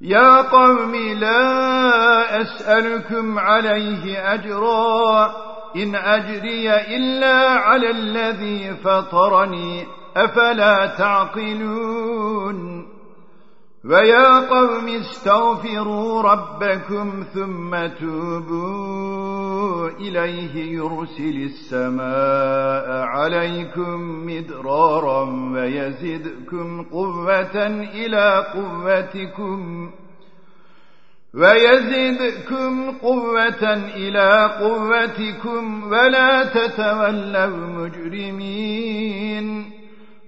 يا قوم لا أسألكم عليه أجرا إن أجري إلا على الذي فطرني. أفلا تعقلون؟ ويا قوم استغفروا ربكم ثم توبوا إليه يرسل السماء عليكم مدرارا ويزدكم قوة إلى قوتكم ويزدكم قوة إلى قوتكم ولا تتولوا مجرمين